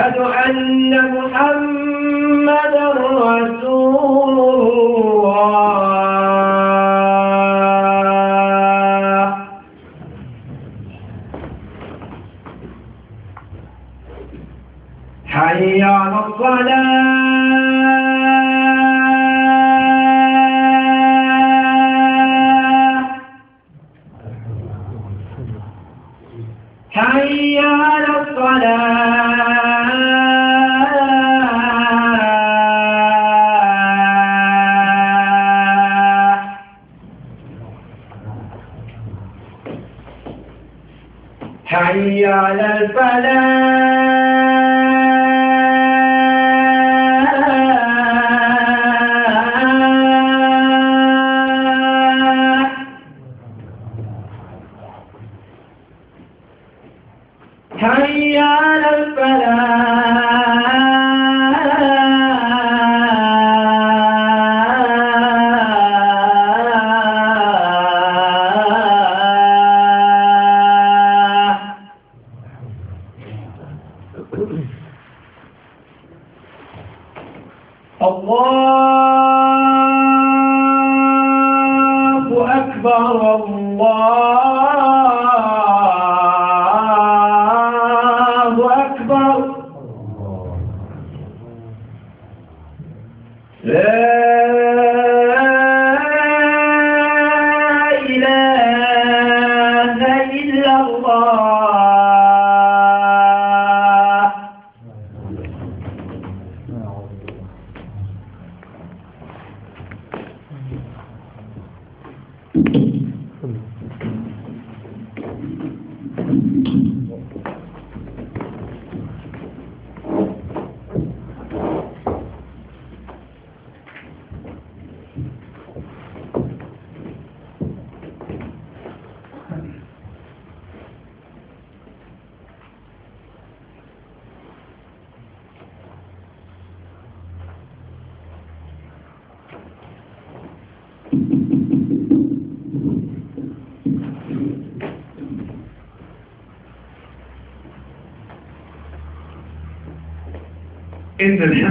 أشهد أن محمدا أكبر الله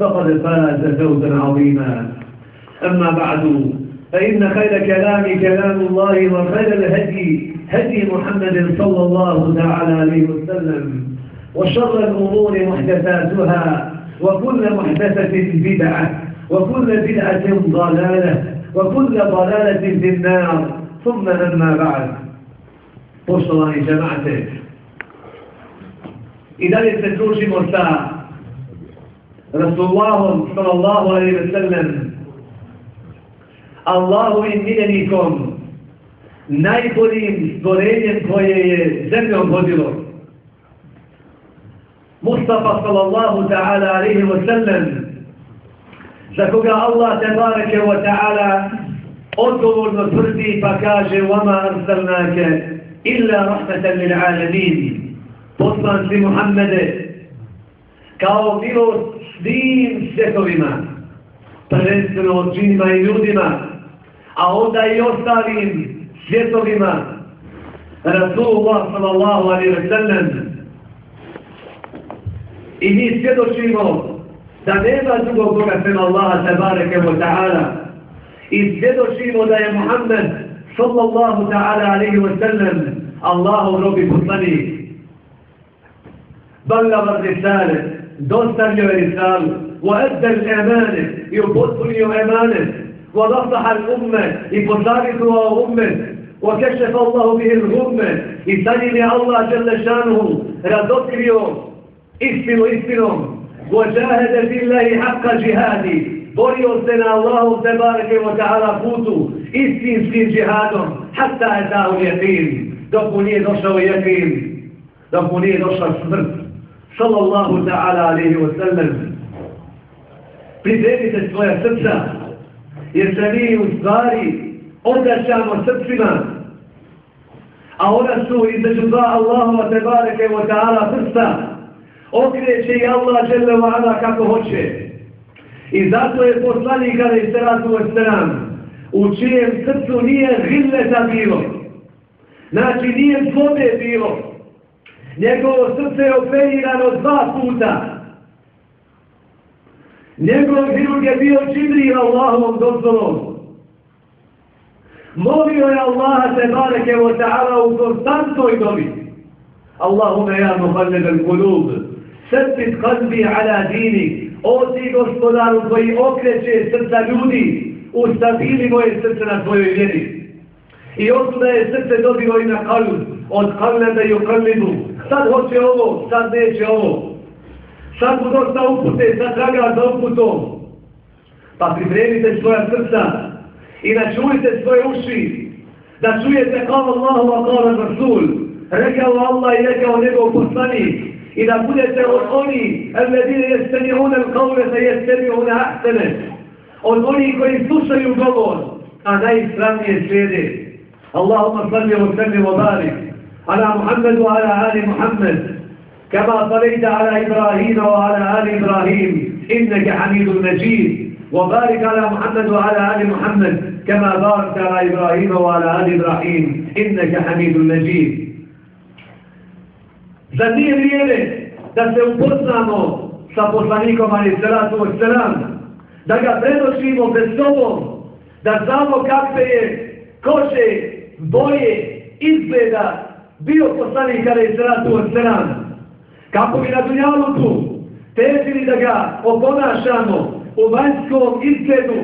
فقد فاز فوزا عظيما. أما بعد فإن خير كلام كلام الله وخير الهدي هدي محمد صلى الله تعالى عليه وسلم وشر الأمور محدثاتها وكل محدثة بدعة وكل بدعة ضلالة وكل ضلالة في النار. ثم أما بعد Poštovani žemate, i dalje se družimo sa Rasulullahom sallallahu alaihi ve sellem Allahovim miljenikom najboljim stvorenjem koje je zemljom vodilo Mustafa sallallahu ta'ala alaihi wa sallam za koga Allah tebareke wa ta'ala odgovorno tvrdi pa kaže وَمَا أَرْسَلْنَاكَ إِلَّا رَحْمَةً لِلْعَالَمِينَ Poslan si Muhammede kao milost svim svjetovima. prvenstveno od džinima i ljudima, a onda i ostalim svjetovima. Rasulullah sallallahu alaihi wa sallam i mi svjedočimo da nema drugog Boga sem Allaha tabareke wa ta'ala i svjedočimo da je Muhammed sallallahu ta'ala alaihi wa sallam Allahov robi poslanik. Ballava risale, dostavljio je risalu, وأدى الأمانة يبطل أمانة ونصح الأمة يبطلقها أمة وكشف الله به الغمة يسلم الله جل شانه رذكريو إسفل إسفل وجاهد في الله حق جهادي borio se na Allahu te bareke wa ta'ala putu istinskim džihadom hatta je dao jeqin dok mu nije došao jeqin dok mu nije došla smrt sallallahu ta'ala alaihi wa sallam. Pripremite svoja srca, jer se mi u stvari odraćamo srcima, a ona su između dva Allahova tebareke wa ta'ala prsta, okreće i Allah žele wa kako hoće. I zato je poslanik ali se ratu od stran, u čijem srcu nije gilleta bilo, znači nije zlobe bilo, njegovo srce je operirano dva puta, Njegov hirurg je bio Čibril Allahovom dozvolom. Molio je Allaha se bareke o ta'ala u konstantnoj dobi. Allahume ja muhalled al kulub, srpit kalbi ala dini, o ti gospodaru koji okreće srca ljudi, ustabili moje srce na tvojoj vjeri. I osuda je srce dobilo i na kalu, od kalne da ju kalnibu. Sad hoće ovo, sad neće ovo. Sad mu dosta upute, sad traga za uputom. Pa pripremite svoja srca i načujte svoje uši, da čujete kao Allahu a kao Rasul, rekao Allah i rekao njegov poslanik, i da budete od oni, alledine jeste ni unel kaule, da jeste ni une ahsene, od oni koji slušaju govor, a najistranije slijede. Allahumma salli wa salli wa barik, ala Muhammedu, ala Ali Muhammed, كما صليت على إبراهيم وعلى آل إبراهيم إنك حميد مجيد وبارك على محمد وعلى آل محمد كما باركت على إبراهيم وعلى آل إبراهيم إنك حميد مجيد Za nije vrijeme da se upoznamo sa poslanikom Ali Salatu Veselam, da ga prenošimo pred sobom, da znamo kakve je kože, boje, izgleda bio poslanik kada je sratu od srana. kako bi na dunjaluku težili da ga oponašamo u vanjskom izgledu,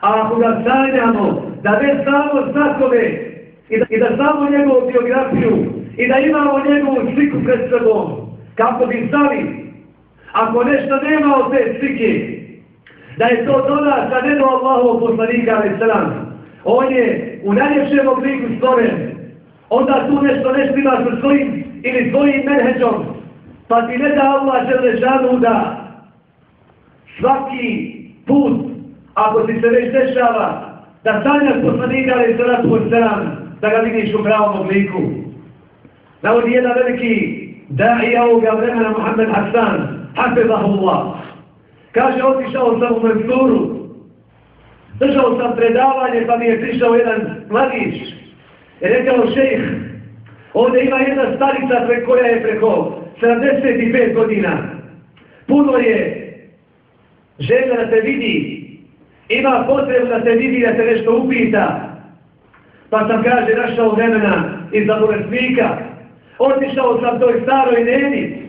a ako ga sanjamo, da ne samo znakove i da, i da znamo njegovu biografiju i da imamo njegovu sliku pred sobom, kako bi stali, ako nešto nema od te slike, da je to do nas, a ne do Allahovog poslanika, ali sram. On je u najljepšem obliku stvoren, onda tu nešto nešto ima sa svojim ili svojim menheđom, pa ti ne da Allah žele žanu da svaki put, ako ti se već dešava, da sanjaš poslanika ali se ratu sram, da ga vidiš u pravom obliku. Navodi jedan veliki da'i ovoga vremena Muhammed Hassan, hafizahullah. Kaže, otišao sam u Mensuru, držao sam predavanje, pa mi je prišao jedan mladić. Rekao šejh, Ovdje ima jedna starica pre koja je preko 75 godina. Puno je želja da te vidi. Ima potrebu da te vidi, da te nešto upita. Pa sam kaže, našao vremena iz zabolesnika. Otišao sam toj staroj neni.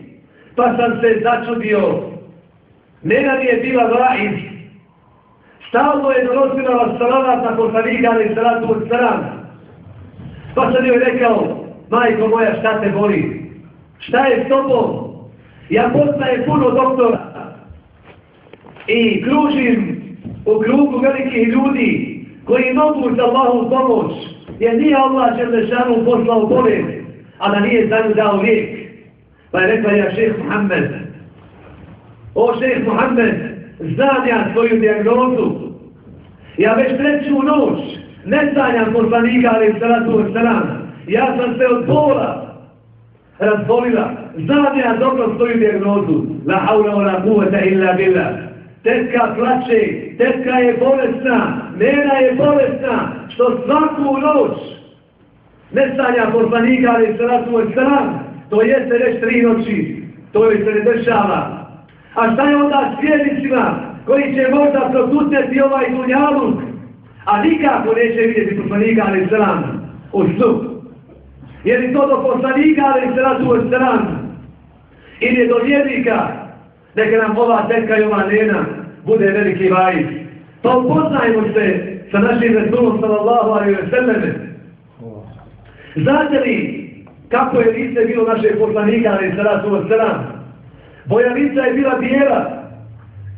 Pa sam se začudio. Nena mi je bila vaiz. Stalno je donosila vas salavat na poslanika, ali salatu od stran. Pa sam joj rekao, majko moja, šta te boli? Šta je s tobom? Ja poznajem puno doktora i kružim u krugu velikih ljudi koji mogu za Allahom pomoć, jer nije Allah Želešanu poslao bolest, a da nije za nju dao lijek. Pa je rekla ja šeheh Muhammed, o šeheh Muhammed, znam ja svoju diagnozu, ja već treću noć ne sanjam poslanika, ali salatu od salam, Ja sam se od pola razbolila. Znam ja dobro svoju diagnozu. La haula wa la kuvata illa billah. tetka plače, tetka je bolesna, nena je bolesna, što svaku noć ne sanja poslanika, ali se ratu od stran, to jeste već tri noći, to joj se ne dešava. A šta je onda svjednicima koji će možda protutneti ovaj dunjaluk, a nikako neće vidjeti poslanika, ali se u snu. Je li to do poslanika, ali selatu u selam? stran, ili do vjernika, neka nam ova tetka i ova nena bude veliki vajic. Pa upoznajmo se sa našim Resulom sallallahu alaihi wa sallam. Znate li kako je lice bilo naše poslanika ali selatu u selam? Boja lica je bila bijela,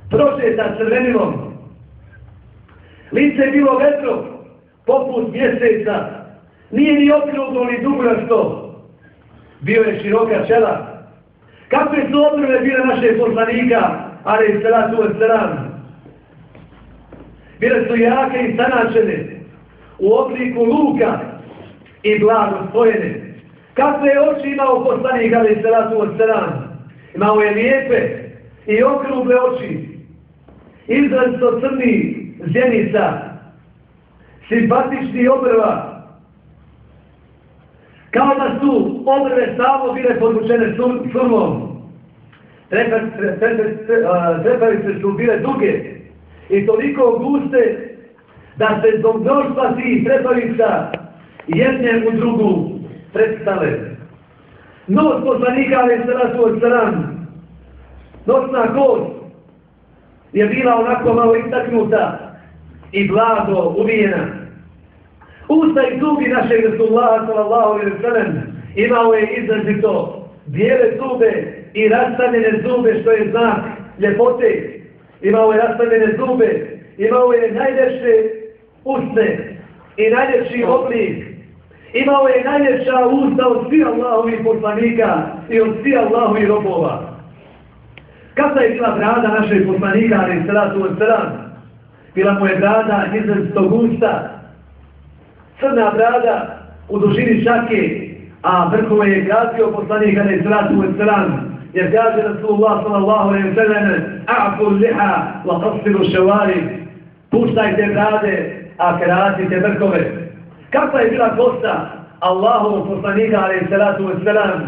prošeta crvenilom. Lice je bilo vetro, poput mjeseca. Nije ni okruglo ni dugorasto. Bio je široka čela, Kakve su obrve bile naše poslanika, ali i salatu od salam? Bile su jake i sanačene u obliku luka i blago spojene. Kakve je oči imao poslanik, ali i salatu od salam? Imao je lijepe i okrugle oči. Izrazito crni zjenica, simpatični obrva, kao da su obrve stavo bile podvučene surmom. Trepavice su bile duge i toliko guste da se zbog mnoštva tih trepavica jedne u drugu predstave. Nos poslanika ali se rasu od stran. Nosna kost je bila onako malo istaknuta i blago ubijena. Usta i zubi našeg Resulullaha sallallahu alaihi wa sallam imao je izrazito bijele zube i rastavljene zube što je znak ljepote. Imao je rastavljene zube, imao je najljepše usne i najljepši oblik. Imao je najljepša usta od svih Allahovih poslanika i od svih Allahovih robova. Kada je bila brada našeg poslanika, ali salatu od salam, bila mu je brada izrazito gusta, crna brada u dužini šake, a vrhove je grazio poslanik na je od stran, jer kaže Rasulullah sallallahu alaihi sallam, a'fur liha wa qasiru ševari, puštajte brade, a kratite vrhove. Kakva je bila kosta Allahovog poslanika alaihi salatu wa sallam?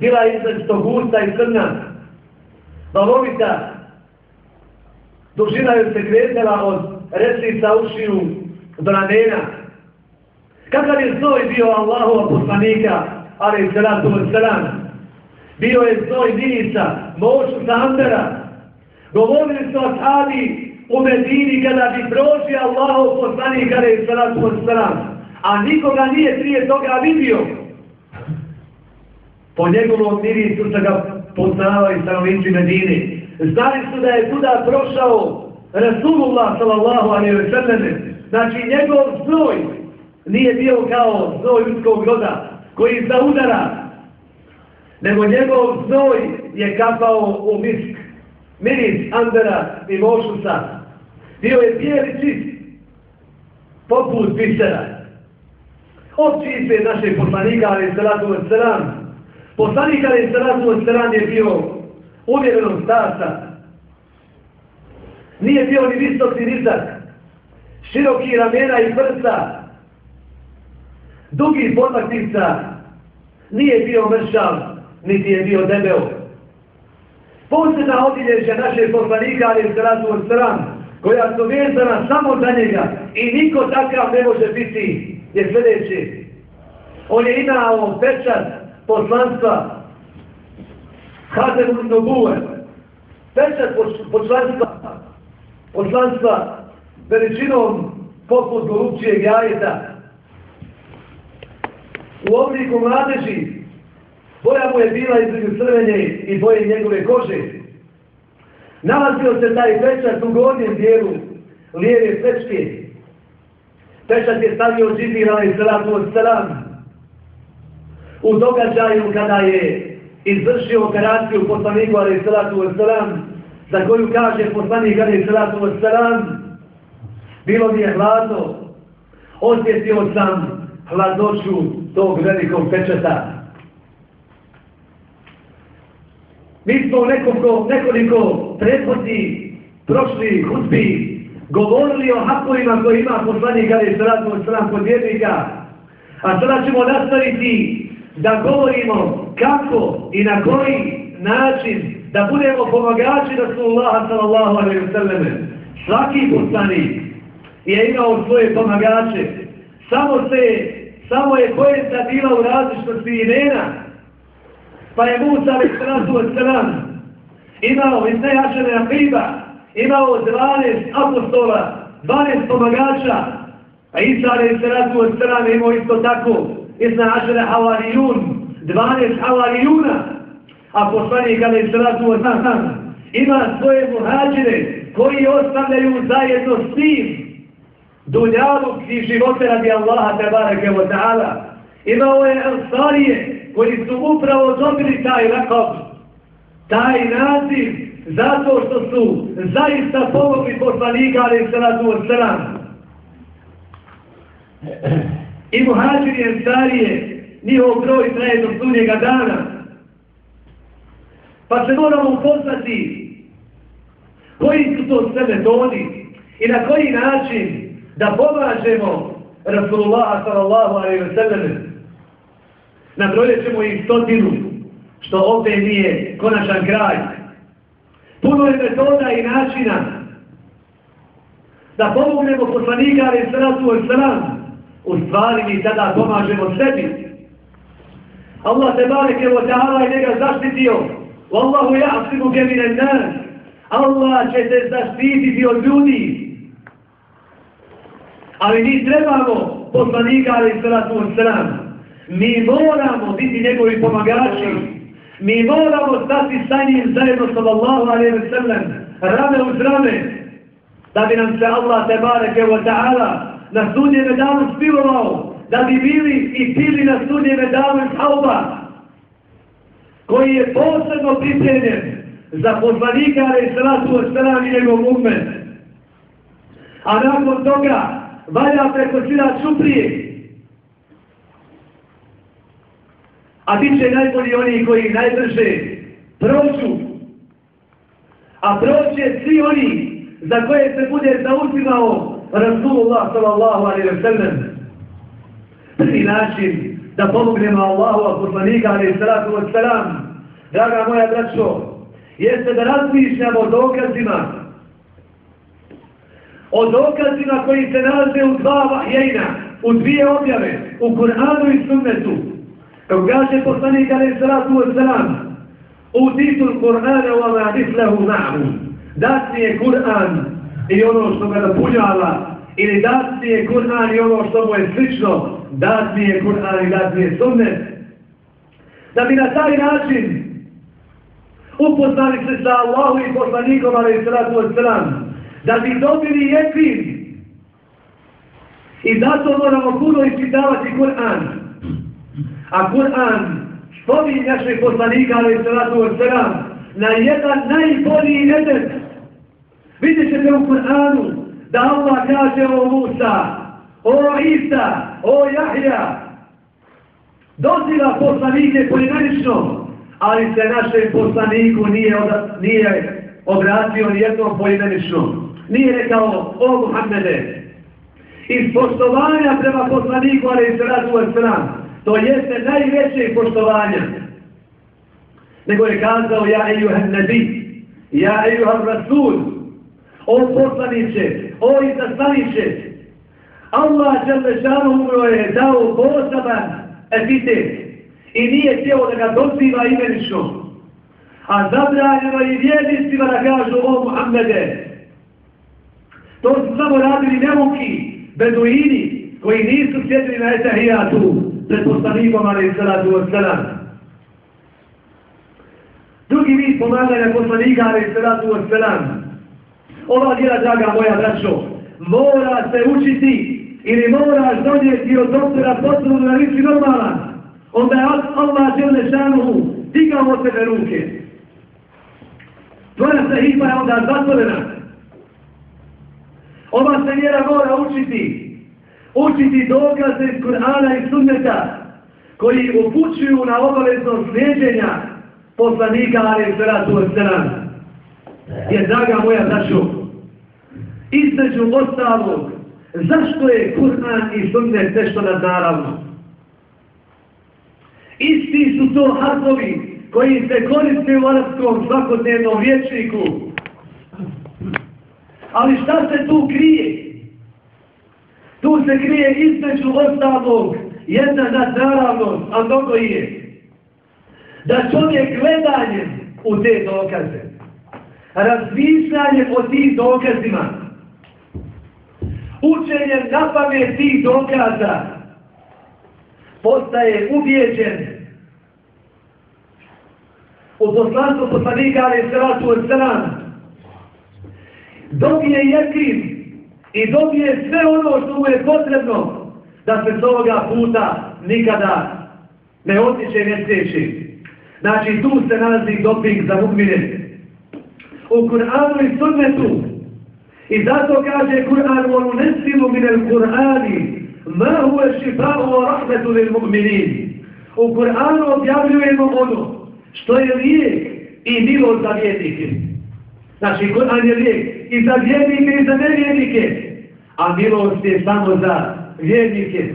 Bila je izrazito gusta i crna, valovita, dužina je se kretala od resnica ušiju do ramena, Kakav je znoj bio Allahova poslanika, ali i salatu od salam? Bio je znoj Dinica, moću Sandera. Govorili su ashabi u Medini kada bi prošli Allahov poslanika, ali i salatu od salam. A nikoga nije prije toga vidio. Po njegovom mirisu se ga poznavali stanovnici Medine. Znali su da je tuda prošao Rasulullah sallallahu alaihi wa sallam. Znači njegov znoj nije bio kao znoj ljudskog roda koji zaudara, nego njegov znoj je kapao u misk, miris Andera i Mošusa. Bio je bijeli čist, poput bisera. Opći se naše poslanika, ali salatu od selam. Poslanik, ali salatu od sran je bio uvjerenog starca. Nije bio ni visok, ni nizak. Široki ramena i prsa, dugi podlaktica nije bio mršav, niti je bio debel. Posljedna odilježja naše poslanika, ali je zratu od stran, koja su vezana samo za njega i niko takav ne može biti, je sljedeći. On je imao pečat poslanstva Hazem Nobuve, pečat poslanstva, poslanstva veličinom poput golupčijeg jajeta, u obliku mladeži. Boja mu je bila između crvenje i boje njegove kože. Nalazio se taj pečat u gornjem dijelu lijeve pečke. Pečat je stavio džibira i salatu od salam. U događaju kada je izvršio operaciju poslaniku ali salatu od za koju kaže poslanik ali salatu od bilo mi je hladno, osjetio sam hladnoću tog velikog pečeta. Mi smo nekoliko, nekoliko prethodni prošli hudbi govorili o hakovima koji ima poslanik kada salatu sratu kod vjernika. A sada ćemo nastaviti da govorimo kako i na koji način da budemo pomagači Rasulullaha sallallahu alaihi wa sallam. Svaki poslanik je imao svoje pomagače. Samo se, samo je pojenta bila u različnosti imena. Pa je Musa alaihi wa sallam imao iz nejačene aqiba, imao 12 apostola, 12 pomagača, a Isa alaihi salatu wa sallam imao isto tako, izna ažele havarijun, 12 havarijuna, a poslanik alaihi od wa sallam ima svoje muhađire koji ostavljaju zajedno s tim dunjalog i živote radi Allaha tebareke wa ta'ala. Imao je ansarije koji su upravo dobili taj lakov, taj naziv zato što su zaista pomogli poslanika ali salatu od sram. I muhađir je starije, njihov broj traje do sunnjega dana. Pa se moramo upoznati koji su to sve metodi i na koji način da pomažemo Rasulullah sallallahu alaihi wa sallam. Nabrojit ćemo ih stotinu što ovdje nije konačan kraj. Puno je metoda i načina da pomognemo poslanika alaihi sallatu alaihi sallam U stvari mi tada pomažemo sebi. Allah te bareke wa ta'ala i njega zaštitio. Wallahu ja'asimu gemine nas. Allah će te zaštititi od ljudi. Ali mi trebamo poslanika ali sratu od sram. Mi moramo biti njegovi pomagači. Mi moramo stati sa njim zajedno sa Allahu alaihi wa sallam, rame uz rame, da bi nam se Allah te bareke wa ta'ala na sudnjeme danu spilovao, da bi bili i pili na sudnjeme danu Sauba, koji je posebno pripremljen za poslanika i salatu wa sallam i njegov umet. A nakon toga valja preko sila čuprije, a bit će najbolji oni koji najbrže prođu, a proće svi oni za koje se bude zauzimao Rasulullah sallallahu alaihi wa sallam. Prvi način da pomognemo Allahu poslanika alaihi salatu wa sallam, draga moja braćo, jeste da razmišljamo o dokazima, o dokazima koji se nalaze u dva vahjejna, u dvije objave, u Kur'anu i Sunnetu, Kako kaže poslanik alaihi salatu wa salam, u titul Kur'ana wa ma mislahu ma'hu. Dat mi je Kur'an i ono što ga napunjava, ili dat mi je Kur'an i ono što mu je slično, dat mi je Kur'an i dat mi je sunnet. Da bi na taj način upoznali se sa Allahu i poslanikom ali i sratu od stran, da bi dobili jekin i zato moramo puno ispitavati Kur'an. A Kur'an spominje našeg poslanika, ali i sratu od stran, na jedan najbolji edep. Vidjet ćete u Kur'anu da Allah kaže o Musa, o Isa, o Jahja, doziva poslanike pojedinično, ali se našem poslaniku nije, od, nije obratio nijednom pojedinično. Nije rekao o Muhammede. Iz poštovanja prema poslaniku, ali se radu od To jeste najveće poštovanja. Nego je kazao, ja ejuhan nabi, ja ejuhan rasul, o poslaniće, o izaslaniće. Allah Đalešanu je dao poseban epitet i nije htio da ga doziva imenično. A zabranjeno je vjednicima da kažu o Muhammede. To su samo radili nemuki, beduini, koji nisu sjedili na etahijatu pred poslanikom, ali salatu od salam. Drugi vid pomaganja poslanika, ali i salatu od salam. Ova vjera, draga moja braćo, mora se učiti ili moraš donijeti od doktora potrebu da nisi normalan. Onda je Allah žele šanuhu digao od tebe ruke. Tvoja se hikma je onda zatvorena. Ova se vjera mora učiti učiti dokaze iz Kur'ana i Sunneta koji upućuju na obavezno slijedženja poslanika Ali Salatu Veselam. je, draga moja braćo, između ostalog, zašto je Kur'an i sunnet nešto nadnaravno? Isti su to harfovi koji se koriste u arabskom svakodnevnom vječniku. Ali šta se tu krije? Tu se krije između ostalog jedna nadnaravnost, a mnogo je. Da čovjek gledanjem u te dokaze, razmišljanjem o tim dokazima, učenjem na pamet tih dokaza, postaje ubijeđen u poslanstvo poslanika ali salatu od sran dobije jekin i dobije sve ono što mu je potrebno da se s ovoga puta nikada ne otiče i ne sjeći. Znači tu se nalazi doping za mukmine. U Kur'anu i sunnetu i zato kaže Kur'an u onu nesilu minel Kur'ani ma huve šifa'u wa rahmetu lil mu'minin. U Kur'anu objavljujemo ono što je lijek i bilo za vjernike. Znači, Kur'an je lijek i za vjernike i za nevjernike, a milost je samo za vjernike.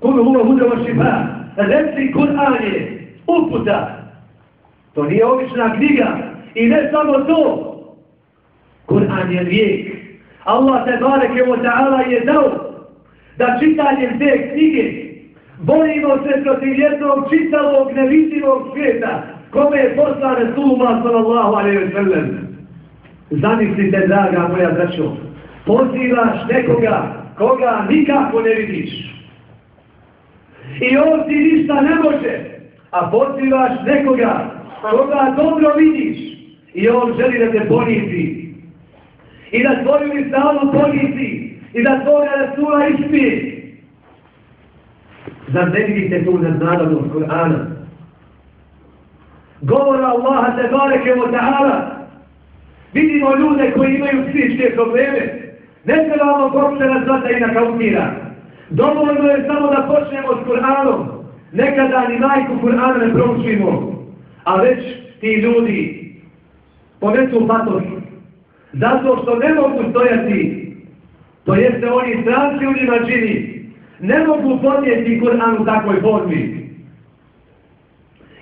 Kul huva hudava šifa, reci Kur'an je uputa. To nije obična knjiga i ne samo to. Kur'an je lijek. Allah te bareke wa ta'ala je dao da čitanjem te knjige borimo se protiv jednog čitavog nevidljivog svijeta kome je poslan Resulullah sallallahu alaihi wa sallam. Zamislite, draga moja braćo, pozivaš nekoga koga nikako ne vidiš. I on ti ništa ne može, a pozivaš nekoga koga dobro vidiš i on želi da te ponizi i da tvoju islamu ponizi i da tvoja Resula ispije Zar ne vidite tu nadnadavnost Kur'ana? Govora Allaha te bareke wa ta'ala. Vidimo ljude koji imaju psičke probleme. Ne trebamo počne zvata i nakautira. Dovoljno je samo da počnemo s Kur'anom. Nekada ni majku Kur'ana ne proučimo. A već ti ljudi ponesu patos. Zato što ne mogu stojati. To jeste oni stranci u njima čini ne mogu podnijeti Kur'an u takvoj formi.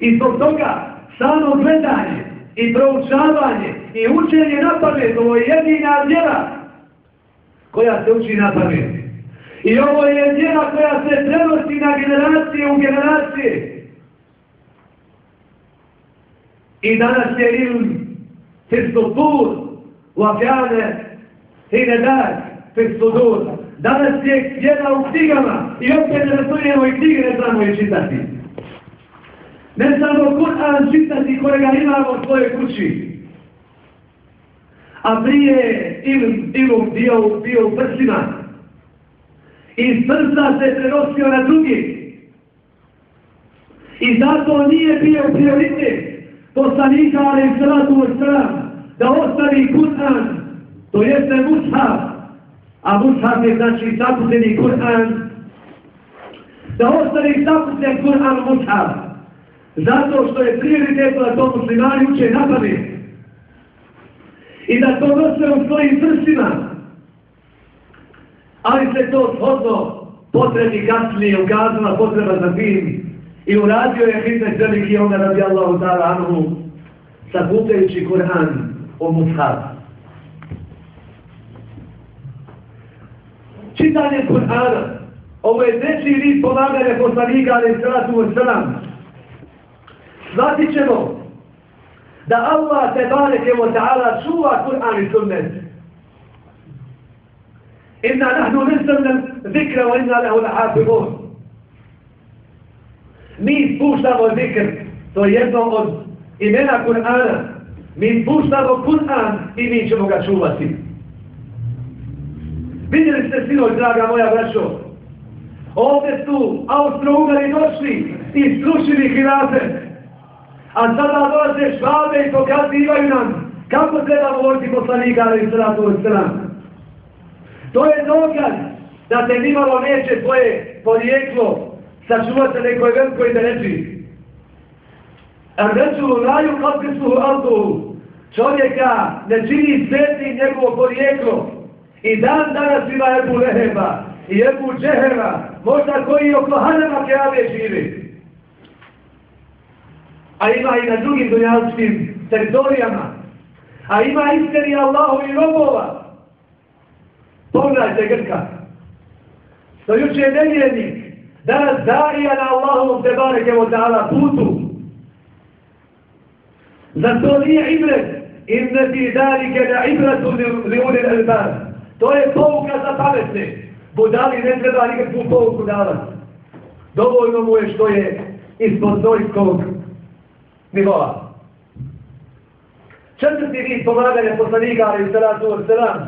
I zbog toga samo gledanje i proučavanje i učenje na pamet, ovo je jedina djela koja se uči na pamet. I ovo je djela koja se prenosi na generacije u generacije. I danas je ilm fistotur u afjane i ne dar Danas je jedna u knjigama i opet ne razumijemo i knjige ne znamo i čitati. Ne znamo Kur'an čitati kojega imamo u svojoj kući. A prije ilum, ilum bio, bio u prsima. I iz prsa se prenosio na drugi. I zato nije bio prioritet poslanika, ali i salatu od strana da ostavi Kur'an, to jeste mushaf, a Mushaf je znači zaputeni Kur'an, da ostavi zaputen Kur'an u Mushaf, zato što je prioritetno da to muslimani uče na pamet. I da to nose u svojim prsima, ali se to shodno potrebi kasnije ukazala potreba za tim. I uradio je Hidmet veliki onda radi Allahu ta'ala anhu sakupljajući Kur'an o Mushaf. čitanje Kur'ana. Ovo je treći vid pomaganja poslanika, ali sratu u sram. Shvatit ćemo da Allah te bareke wa ta'ala čuva Kur'an i sunnet. Inna nahnu nisam zikra wa inna lehu lahafibun. Mi spuštamo zikr, to je jedno od imena Kur'ana. Mi puštamo Kur'an i mi ćemo ga čuvati. Vidjeli ste sinoć, draga moja braćo. Ovdje su Austro-Ugari došli i slušili hirate. A sada dolaze švabe i pokazivaju nam kako treba govoriti poslanika ali sratu od. To je dokaz da te nimalo neće tvoje porijeklo sačuvati nekoj velikoj dereči. A reču raju kakvi su autu čovjeka ne čini svetim njegovo porijeklo. I dan danas ima Ebu Leheba i Ebu Džehera, možda koji oko Hanema Keave živi. A ima i na drugim dunjalskim teritorijama. A ima isteri Allahu i robova. Pogledajte Grka. To juče je nevjernik. Danas darija na Allahovom te bareke od ta'ala putu. Za to nije ibret. Inne fi dalike la ibratu li ulil albab. To je pouka za pametne. Budali ne treba nikakvu pouku davati. Dovoljno mu je što je ispod dojskog nivoa. Četvrti vid pomaganja poslanika, ali i salatu od selam,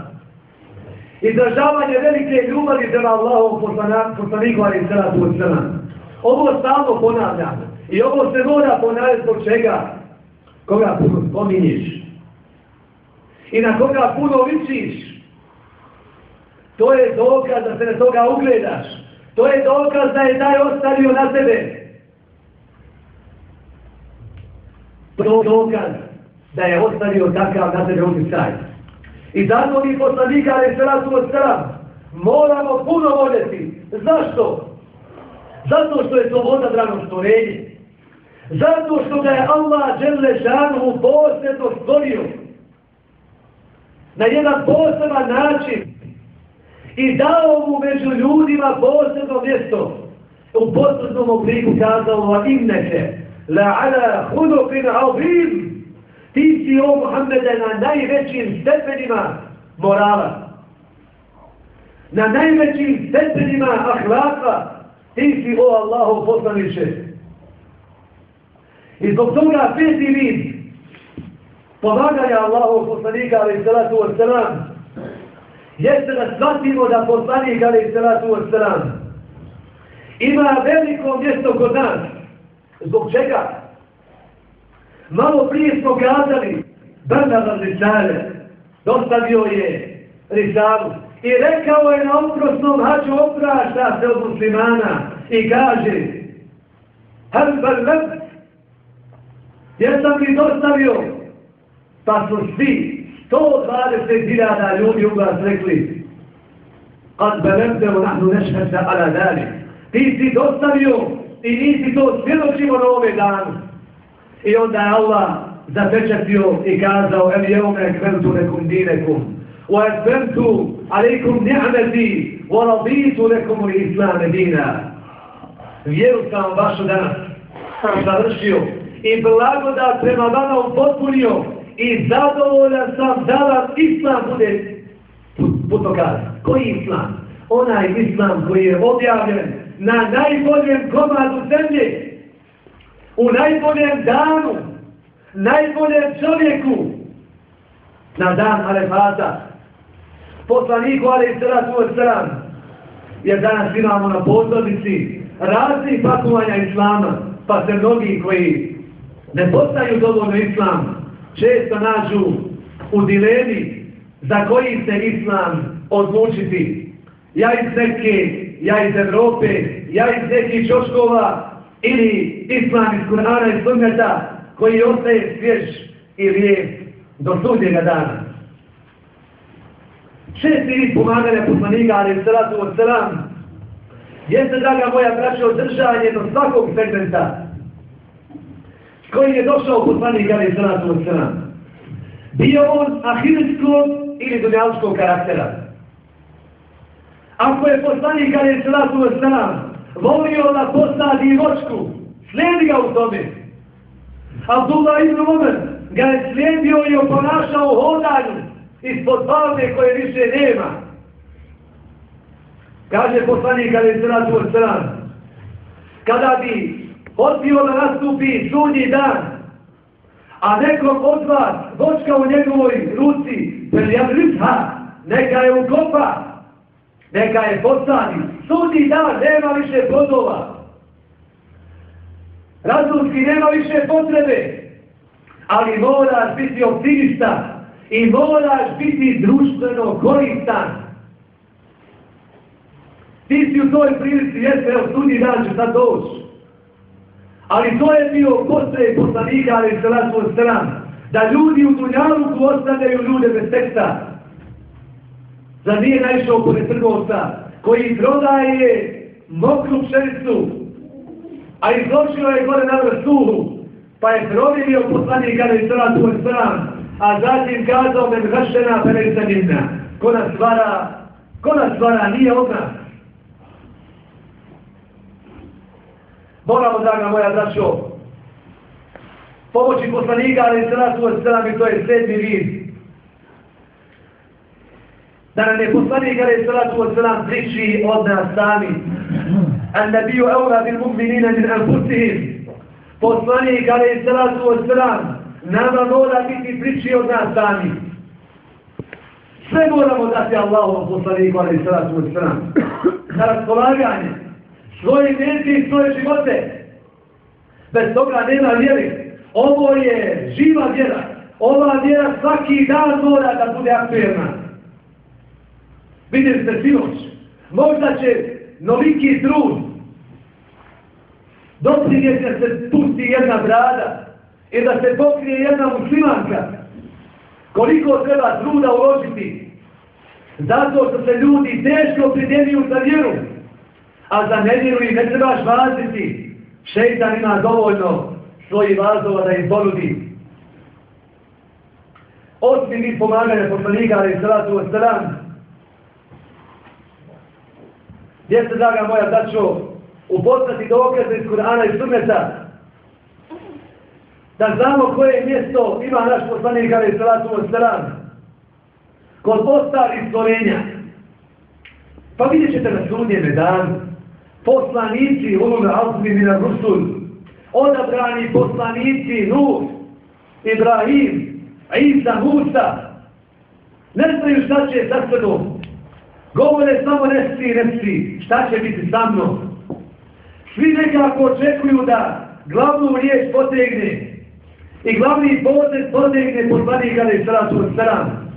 izražavanje velike ljubavi prema Allahom poslaniku, ali i salatu od selam. Ovo stalno ponavljam I ovo se mora ponavljati zbog čega? Koga spominješ? I na koga puno ličiš? To je dokaz da se na toga ugledaš. To je dokaz da je taj ostavio na tebe. To je dokaz da je ostavio takav na tebe utjecaj. I zato mi poslanika, ali se rasu od sram, moramo puno voljeti. Zašto? Zato što je sloboda drano stvorenje. Zato što ga je Allah dželle šanu posebno stvorio. Na jedan poseban način. I dao mu među ljudima posebno mjesto. U posebnom obliku kazao va inneke la ala hudukin avim Ti si o Muhammede na najvećim stepenima morala. Na najvećim stepenima ahlaka. Ti si o Allahu poslaniče. I zbog toga peti vid pomaganja Allahu poslanika ali salatu wa salam jeste da shvatimo da poslanik ali salatu wa salam ima veliko mjesto kod nas. Zbog čega? Malo prije smo kazali, Bernard Risale, dostavio je Risalu i rekao je na oprosnom hađu oprašta se od muslimana i kaže, Hel jesam li dostavio? Pa su svi, 120.000 ljudi u glas rekli, Kad Bernard, nahnu nešhedda ala dali, ti si dostavio i nisi to svjedočimo na ove danu. I onda je Allah zapečatio i kazao El jevme ekveltu nekum dinekum wa esbentu alaikum ni'meti wa raditu nekum islame dina. Vjeru sam vašu danas završio i blagodat prema vama upotpunio i zadovoljan sam da vam islam bude putokaz. Koji islam? Onaj islam koji je objavljen na najboljem komadu zemlje u najboljem danu, najboljem čovjeku, na dan Arefata, poslaniku Aleyhisselatu Veselam, jer danas imamo na pozornici razni pakovanja Islama, pa se mnogi koji ne postaju dovoljno Islam, često nađu u dilemi za koji se Islam odlučiti. Ja iz neke, ja iz Evrope, ja iz nekih čoškova, ili islam iz Kur'ana i Sunneta koji ostaje svjež i lijep do sudnjega dana. Šesti vid pomaganja poslanika, ali salatu od salam, jeste, draga moja braća, održanje do svakog segmenta koji je došao poslanik, ali salatu od. Bio on ahiretskog ili dunjalskog karaktera. Ako je poslanik, ali salatu od volio da posadi vočku, slijedi ga u tome. Abdullah ibn Umar ga je slijedio i oponašao hodanju ispod palme koje više nema. Kaže poslanik ali se nas. Kada bi odbio da nastupi sudnji dan, a nekom od vas vočka u njegovoj ruci, neka je ukopa, neka je posadi. Sudnji dan nema više plodova. Razumski nema više potrebe. Ali moraš biti optimista i moraš biti društveno koristan. Ti si u toj prilici, jeste, evo, sudnji dan će sad doći. Ali to je bio postoje poslanika, ali se vas svoj stran. da ljudi u Dunjaluku ostavljaju ljude bez teksta. Za nije naišao kod trgovca koji prodaje mokru pšenicu, a izložio je gore na vrstuhu, pa je provjerio poslanik kada je sra tu stran, a zatim kazao men hašena peresanina, ko nas vara, ko nas vara, nije od nas. moramo, draga moja, braćo, pomoći poslanika, ali se nas uvod sedam i to je sedmi vid. Da nam je poslanik, ali se nas uvod sedam, priči od nas sami. An da bio eura bil mu'minina min anfusihim. Poslanik, ali se nas uvod sedam, nama mora biti priči od nas sami. Sve moramo dati Allahom poslaniku, ali se nas uvod sedam. Na raspolaganje svoje mjeti i svoje živote bez toga nema vjeri ovo je živa vjera ova vjera svaki dan mora da bude aktuelna vidjeli ste sinoć možda će noviki trud. Doprinje da se pusti jedna brada i da se pokrije jedna muslimanka. Koliko treba truda uložiti? Zato što se ljudi teško pridjenjuju za vjeru. A za nevjeru i ne trebaš vaziti. Šeitan ima dovoljno svojih vazova da ih ponudi. Osmi mi pomaganja poslanika, ali salatu wa salam, Jeste, draga moja, da ću upoznati dokaze iz Kur'ana i Sunneta, da znamo koje mjesto ima naš poslanik, ali salatu od stran, kod ostalih stvorenja. Pa vidjet ćete na sudnjeme danu, poslanici onoga Azmi mina Rusul, odabrani poslanici Nuh, Ibrahim, Isa, Musa, ne znaju šta će sa sredom, Govore samo nesti, nesti, šta će biti sa mnom? Svi nekako očekuju da glavnu riječ potegne i glavni potez potegne poslanika ali sratu od sram.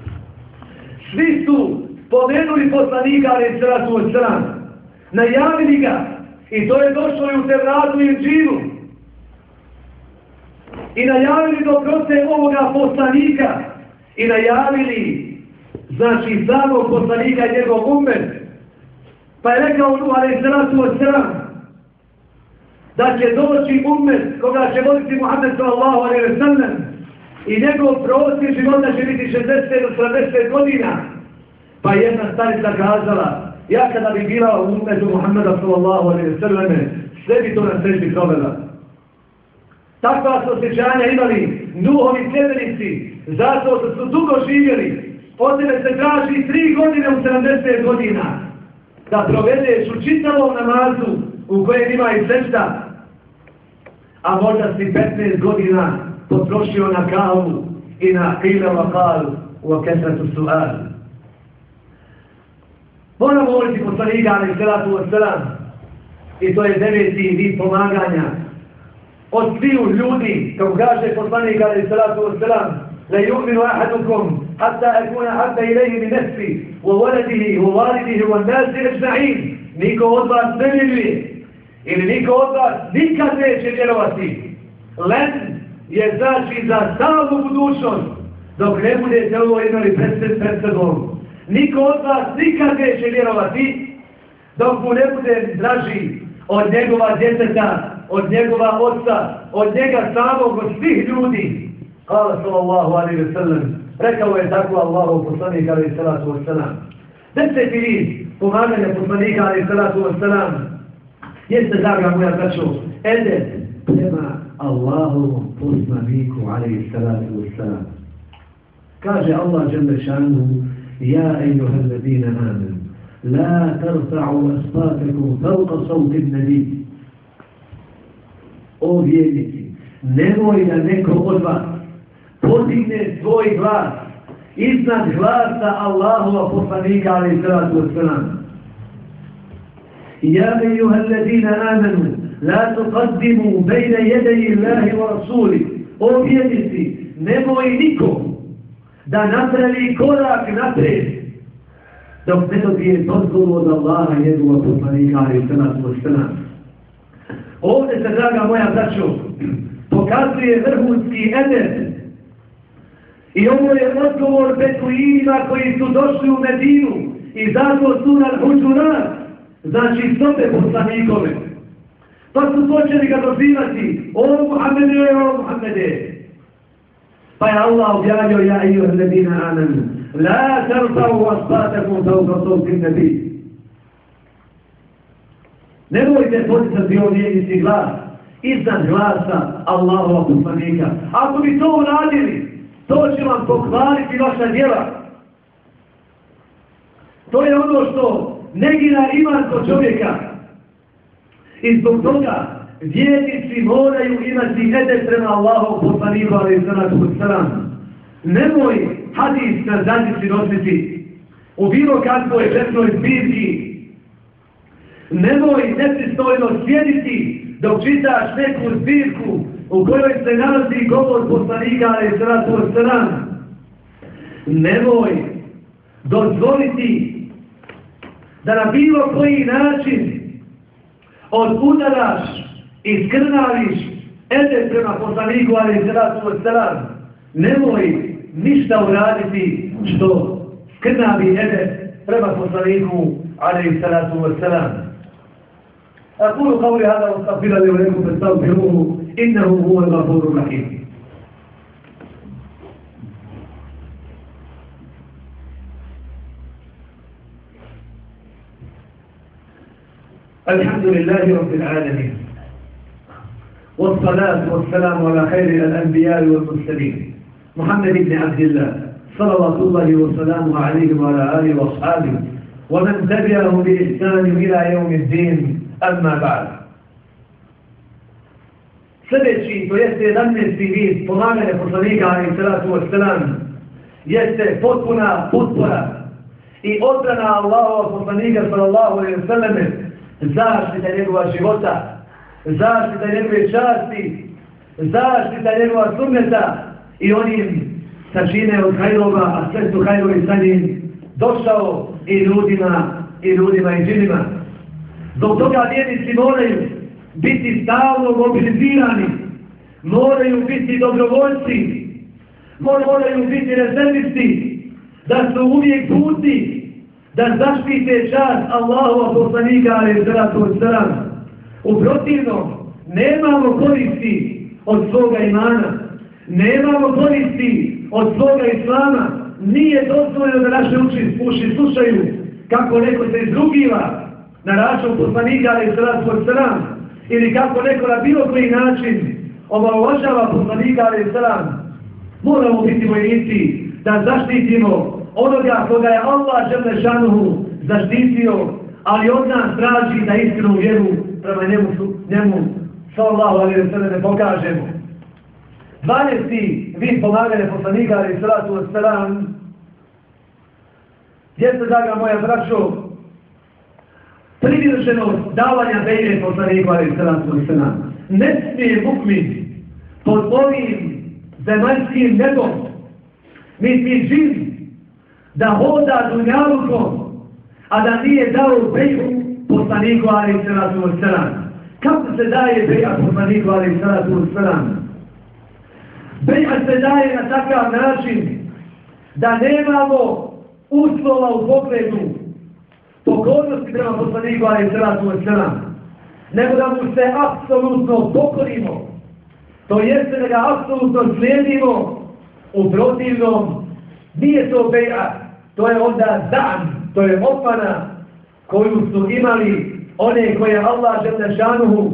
Svi su pomenuli poslanika ali sratu od sram. Najavili ga i to je došlo i u Tevratu i u Dživu. I najavili do proste ovoga poslanika i najavili znači samog poslanika i njegov umet. Pa je rekao tu, ali sratu od sram, da će doći umet koga će voditi Muhammed sallallahu alaihi wa sallam i njegov prostor života će biti 60 do 70 godina. Pa jedna starica kazala, ja kada bi bila u umetu Muhammeda sallallahu alaihi wa sallam, sve bi to na sreći provela. Takva su osjećanja imali nuhovi sljedenici, zato što su dugo živjeli, od tebe se traži tri godine u 70 godina da provedeš u čitavom namazu u kojem ima i sešta, a možda si 15 godina potrošio na kavu i na kile vakalu u okesretu sual Moramo voliti poslanika, ali salatu od salam, i to je deveti vid pomaganja od sviju ljudi, kako kaže poslanika, ali salatu od salam, la yu'minu ahadukum حتى أكون أحب إليه من نفسي وولده ووالده والناس أجمعين niko od vas ne vjeruje ili niko od vas nikad neće vjerovati. Len je znači za stavu budućnost dok ne budete ovo imali pred, pred sebom. Niko od vas nikad neće vjerovati dok mu ne bude draži od njegova djeteta, od njegova oca, od njega samog, od svih ljudi. Kala sallallahu alaihi wa sallam. Rekao je tako Allahu poslanik alaihi salatu wa salam. Deseti vid pomaganja poslanika alaihi salatu wa sallam jeste, draga moja braćo, edet prema Allahovom poslaniku alaihi salatu wa sallam. Kaže Allah jalla يا أيها الذين آمنوا لا ترفعوا أصواتكم فوق صوت النبي او O vjernici, nemoj da neko od vas podigne svoj glas iznad glasa Allahova poslanika ali sratu wasalam. Ja ejuha alladina amanu la tuqaddimu bejna jedeji Allahi wa Rasuli. O vjernici, nemoj nikom da napravi korak napred dok ne dobije dozvolu od Allaha njegova poslanika ali sratu wasalam. Ovdje se, draga moja braćo, pokazuje vrhunski edep I ovo je odgovor Betuina koji su došli u Medinu i zato su na Huđurat, znači sobe poslanikove. Pa su počeli ga dozivati, o Muhammede, o Muhammede. Pa je Allah objavio, ja i joj nebina ananu, la tarfavu asfatakum fauka sovkim nebi. Nemojte poticati o vjenici glas, iznad glasa Allahova poslanika. Ako bi to uradili, To će vam pokvariti vaša djela. To je ono što negira iman kod čovjeka. I zbog toga vjernici moraju imati edep prema Allahov poslaniku, ali i sratu sram. Nemoj hadis na zadnjici nositi u bilo kakvoj žetnoj zbirki. Nemoj nepristojno sjediti dok čitaš neku zbirku u kojoj se nalazi govor poslanika ali sratu sram. Nemoj dozvoliti da na bilo koji način odudaraš i skrnaviš ede prema poslaniku ali sratu sram. Nemoj ništa uraditi što skrnavi ede prema poslaniku ali sratu sram. أقول قولي هذا واستغفر لي ولكم فاستغفروه إنه هو الغفور الرحيم الحمد لله رب العالمين والصلاة والسلام على خير الأنبياء والمرسلين محمد بن عبد الله صلوات الله وسلامه عليه وعلى آله وأصحابه ومن تبعه بإحسان إلى يوم الدين أما بعد Sljedeći, to jeste 11. vid pomaganja poslanika i salatu wa salam, jeste potpuna potpora i odbrana Allahova poslanika sallallahu alaihi wa sallam, zaštita njegova života, zaštita njegove časti, zaštita njegova sunneta i onim sa čine od hajrova, a sve su hajrovi sa njim došao i ljudima, i ljudima i džinima. Zbog toga vjernici moraju biti stalno mobilizirani, moraju biti dobrovoljci, moraju biti rezervisti, da su uvijek puti, da zaštite čast Allahova poslanika, ali je sram. U protivnom, nemamo koristi od svoga imana, nemamo koristi od svoga islama, nije dozvoljeno da naše uši, uši slušaju kako neko se izrugiva na račun poslanika, ali je sram ili kako neko na bilo koji način omalovažava poslanika ali sram, moramo biti vojnici da zaštitimo onoga koga je Allah žele zaštitio, ali od nas traži da iskrenu vjeru prema njemu, njemu sallahu alaihi wa sallam ne pokažemo. 12. vid pomagane poslanika alaihi sallatu wa sallam jeste draga moja braćo privrženost davanja bejne poslaniku sallatu wa sallam. Ne smije mukmin pod ovim zemaljskim nebom misli živ da hoda dunjalukom a da nije dao beju poslaniku ali sratu sram. Kako se daje beja poslaniku ali sratu sram? Beja se daje na takav način da nemamo uslova u pogledu pokornosti prema poslaniku ali sratu sram. Nego da mu se apsolutno pokorimo. To jeste da ga apsolutno slijedimo u protivnom. Nije to beja, to je onda dan, to je opana koju su imali one koje Allah žele šanuhu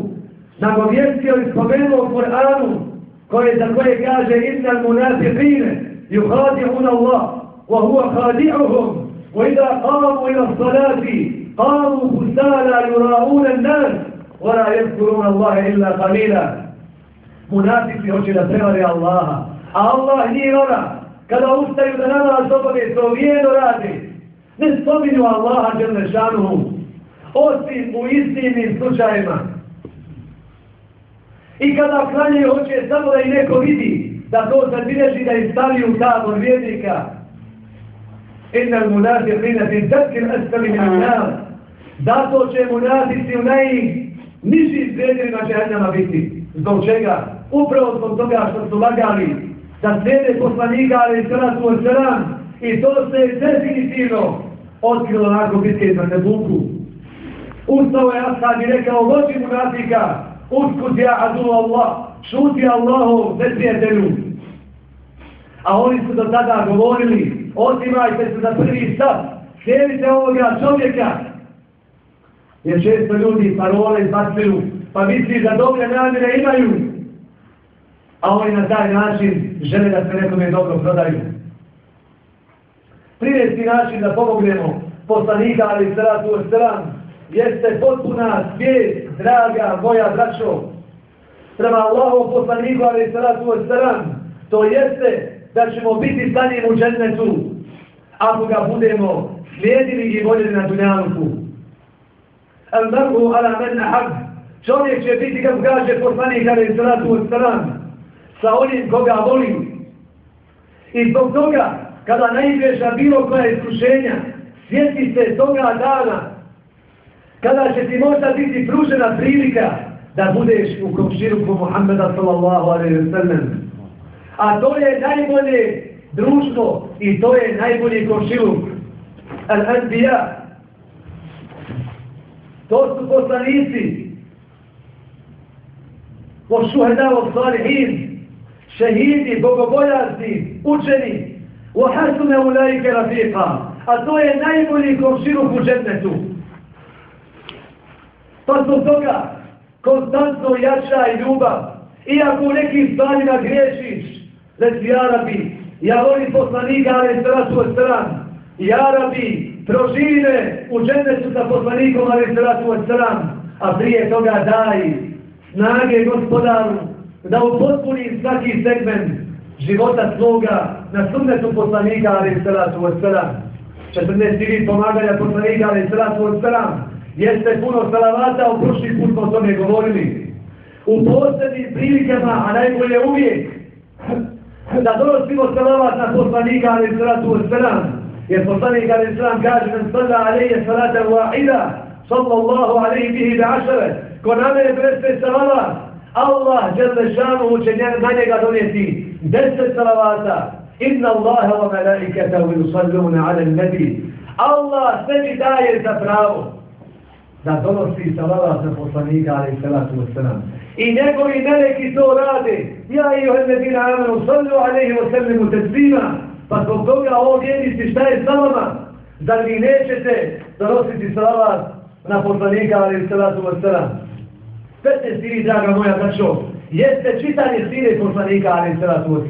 nagovjestio i spomenuo u Kur'anu koje, za koje kaže innal munafiqine yuhadi'un Allah wa huwa khadi'uhum wa idha qamu ila salati qamu kusala yura'una an-nas wa la yadhkuruna Allah illa qalila munafiqi hoće da prevare Allaha. A Allah nije ona, kada ustaju da namaz obave, to vijedno radi. Ne spominju Allaha Đelešanuhu, osim u istinim slučajima. I kada klanje hoće samo da i neko vidi, da to zabilježi da ih stavi u tabor vjednika. Innal munafiqina fi džakin asfali min an-nar. Zato će munafici u najnižim zredinima džehennama biti. Zbog čega? upravo zbog toga što su lagali da slijede poslanika, ali i sratu od sram, i to se definitivno otkrilo nakon bitke za Nebuku. Ustao je Ashab i rekao, vođi mu nafika, ja adu Allah, šuti Allahov neprijatelju. A oni su do tada govorili, otimajte se za prvi stav, slijedite ovoga čovjeka. Jer često ljudi parole izbacuju, pa misli da dobre namjere imaju, a oni na taj način žele da se nekome dobro prodaju. Prijesti način da pomognemo poslanika ali sratu od stran jeste potpuna svijest, draga moja braćo, prema Allahom poslaniku ali sratu od stran, to jeste da ćemo biti sa njim u džennetu ako ga budemo slijedili i voljeli na dunjaluku. Al mrhu ala men ahab. Čovjek će biti, kako kaže poslanik ali sratu od stran, sa onim koga voli. I zbog toga, kada najdeš na bilo koja iskušenja, sjeti se toga dana, kada će ti možda biti pružena prilika da budeš u komširuku Muhammeda sallallahu alaihi wa sallam. A to je najbolje društvo i to je najbolji komširuk. Al-Anbiya. To su poslanici. O šuheda salihin šehidi, bogobojazni, učeni, u hasune u lajke rafiqa, a to je najbolji komširuk u džennetu. Pa zbog toga konstantno jača i ljubav. Iako u nekim stvarima griješiš, reci ja jarabi, ja volim poslanika, ali stratu od stran. Jarabi, proživi me u džennetu sa poslanikom, ali stratu od stran. A prije toga daj snage gospodaru da upotpuni svaki segment života svoga na sunnetu poslanika, ali salatu wassalam. salam. 14 vid pomaganja poslanika, ali salatu wassalam. Jeste puno salavata, u prošli put smo o tome govorili. U posebnim prilikama, a najbolje uvijek, da donosimo salavat na poslanika, ali salatu wassalam. Jer poslanik, ali salam, kaže nam sada, alejje salata wahida, sallallahu alejhi bihi bi ašare, ko namere preste salavat, Allah žele šanu će na njega donijeti deset salavata. Inna Allaha wa malaikata yusalluna ala nabi. Allah sebi daje za pravo da donosi salavat na poslanika ali salatu wa salam. I njegovi meleki to rade. Ja i ohe medina amanu sallu alaihi wa sallimu teslima. Pa zbog toga ovo vjenici šta je sa vama? Zar vi nećete donositi salavat na poslanika ali salatu wa salam? Pete siri, draga moja braćo, jeste čitanje sire poslanika, ali sada tu.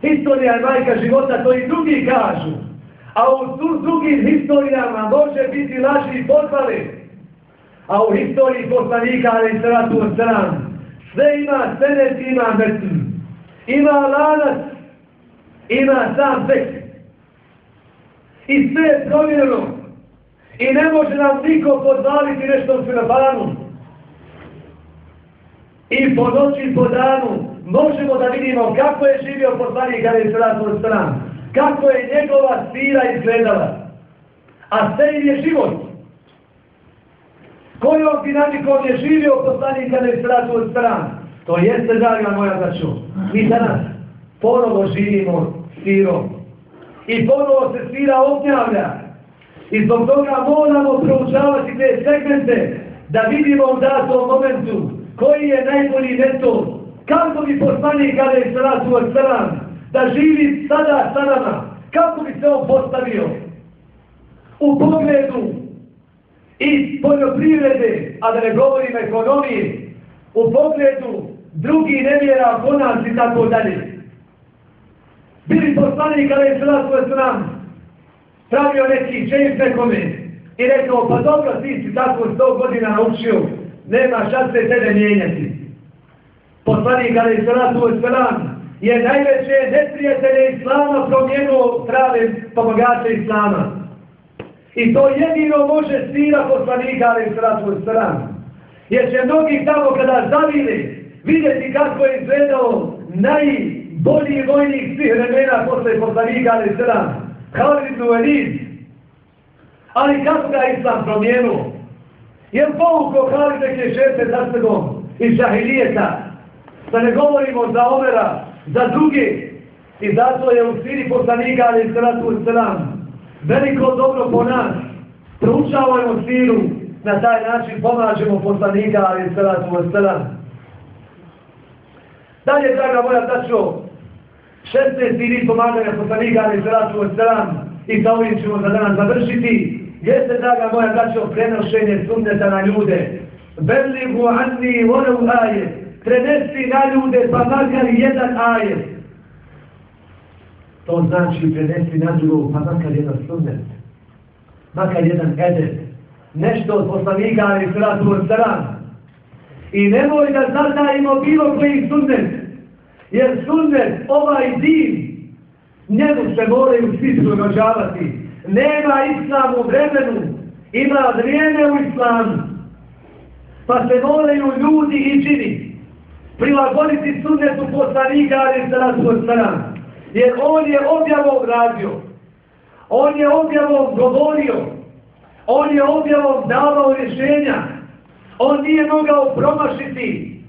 Historija je majka života, to i drugi kažu. A u tu drugim historijama može biti lažni podvali. A u historiji poslanika, ali sada tu od stran, Sve ima senet, ima metn. Ima lanac, ima sam tekst. I sve je provjereno. I ne može nam niko podvaliti nešto u filofanu. I po noći i po danu možemo da vidimo kako je živio poslanik kada je sratu od stran. Kako je njegova sira izgledala. A sve im je život. Kojom dinamikom je živio poslanik kada je sratu od stran. To jeste, draga moja začu. Mi danas ponovo živimo sirom. I ponovo se sira obnjavlja. I zbog toga moramo proučavati te segmente da vidimo u datom momentu koji je najbolji metod, kako bi poslanik kada je salatu od salam, da živi sada sa nama, kako bi se on postavio u pogledu i poljoprivrede, a da ne govorim ekonomije, u pogledu drugi nevjera, konac i tako dalje. Bili poslanik kada je salatu od salam, pravio neki čejiv nekome i rekao, pa dobro, ti si tako sto godina naučio, nema šanse tebe mijenjati. Poslanik Ali Salatu Veselam je najveće neprijatelje Islama promijenuo prave pomagače Islama. I to jedino može sira poslanika Ali Salatu Veselam. Jer će mnogi tamo kada zavili vidjeti kako je izgledao najbolji vojnik svih vremena posle poslanika Ali Salam. Khalid ibn Walid. Ali kako ga Islam promijenuo? Jer povuko Halid neke šefe za sebom iz žahilijeta. Da ne govorimo za Omera za druge. I zato je u siri poslanika, ali salatu wasalam, veliko dobro po nas. Proučavajmo siru, na taj način pomažemo poslanika, ali salatu wasalam. Dalje, draga moja tačo, 16. vid pomaganja poslanika, ali salatu wasalam, i sa ovim ćemo za danas završiti, jeste, draga moja tačo, prenošenje sunneta na ljude. Berligu anni volev ajet, prenesi na ljude, pa makar jedan ajet. To znači prenesi na drugog, pa makar jedan sunnet. Makar jedan edet. Nešto od poslanika, ali od wasalam. I nemoj da zatajimo bilo koji sunnet. Jer sunnet, ovaj din, njemu se moraju svi prilagođavati. Nema islam u vremenu, ima vrijeme u islamu. Pa se moraju ljudi i čini prilagoditi sunnetu poslanika, ali salatu wasalam. Jer on je objavom radio. On je objavom govorio. On je objavom davao rješenja. On nije mogao promašiti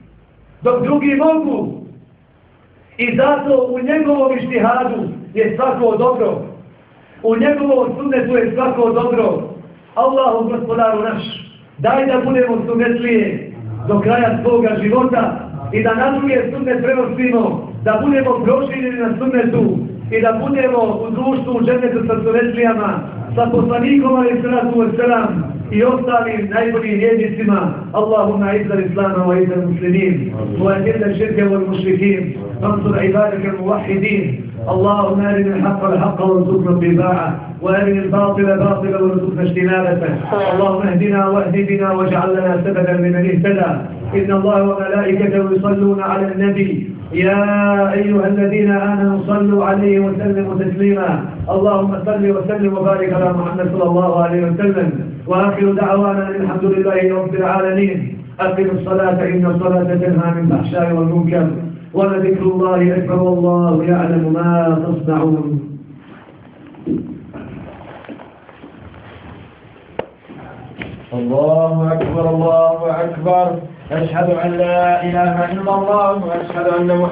dok drugi mogu. I zato u njegovom ištihadu je svako dobro. U njegovom sunnetu je svako dobro. Allahu gospodaru naš, daj da budemo sunnetlije do kraja svoga života i da nadruje sunnet prenosimo, da budemo prošiljeni na sunnetu i da budemo u društvu u ženetu sa sovetlijama, sa poslanikom ali sratu u sram i ostalim najboljim jednicima Allahumma izdar islama wa izdar muslimin. Muajdjeta širke wa mušrikim mansur ibadaka muvahidin Allahumma arina haqqa l-haqqa wa zukra bi ba'a وأرنا الباطل باطلا وارزقنا اجتنابه. اللهم اهدنا واهد بنا واجعل لنا سببا لمن اهتدى. إن الله وملائكته يصلون على النبي. يا أيها الذين آمنوا صلوا عليه وسلموا تسليما. اللهم صل وسلم وبارك على محمد صلى الله عليه وسلم. وآخر دعوانا الحمد لله رب العالمين. أقم الصلاة إن الصلاة تنهى من الفحشاء والمنكر. ولذكر الله أكبر والله يعلم ما تصنعون. الله أكبر الله أكبر. أشهد أن لا إله إلا الله وأشهد أن محمدا